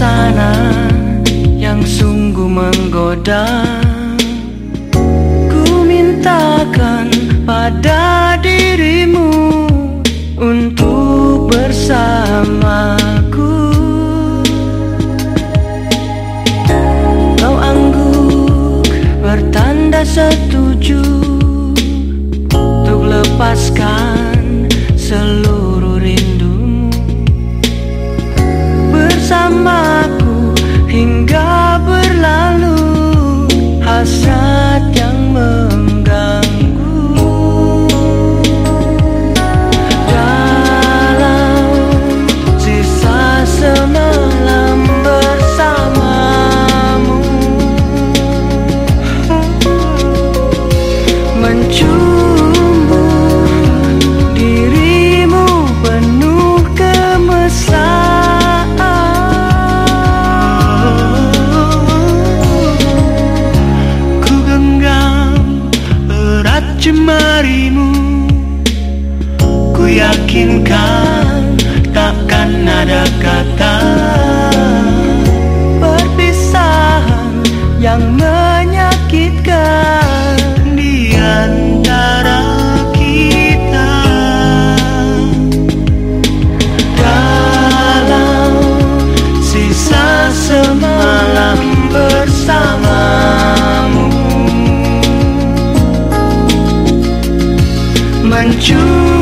Suasana yang sungguh menggoda. Ku mintakan pada dirimu Jemarimu Ku yakinkan takkan ada kata hancur